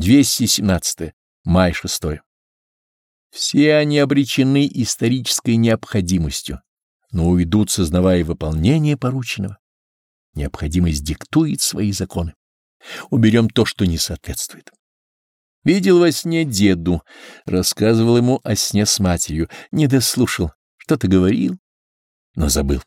217. Май 6. Все они обречены исторической необходимостью, но уйдут, сознавая выполнение порученного. Необходимость диктует свои законы. Уберем то, что не соответствует. Видел во сне деду, рассказывал ему о сне с матерью, не дослушал, что-то говорил, но забыл.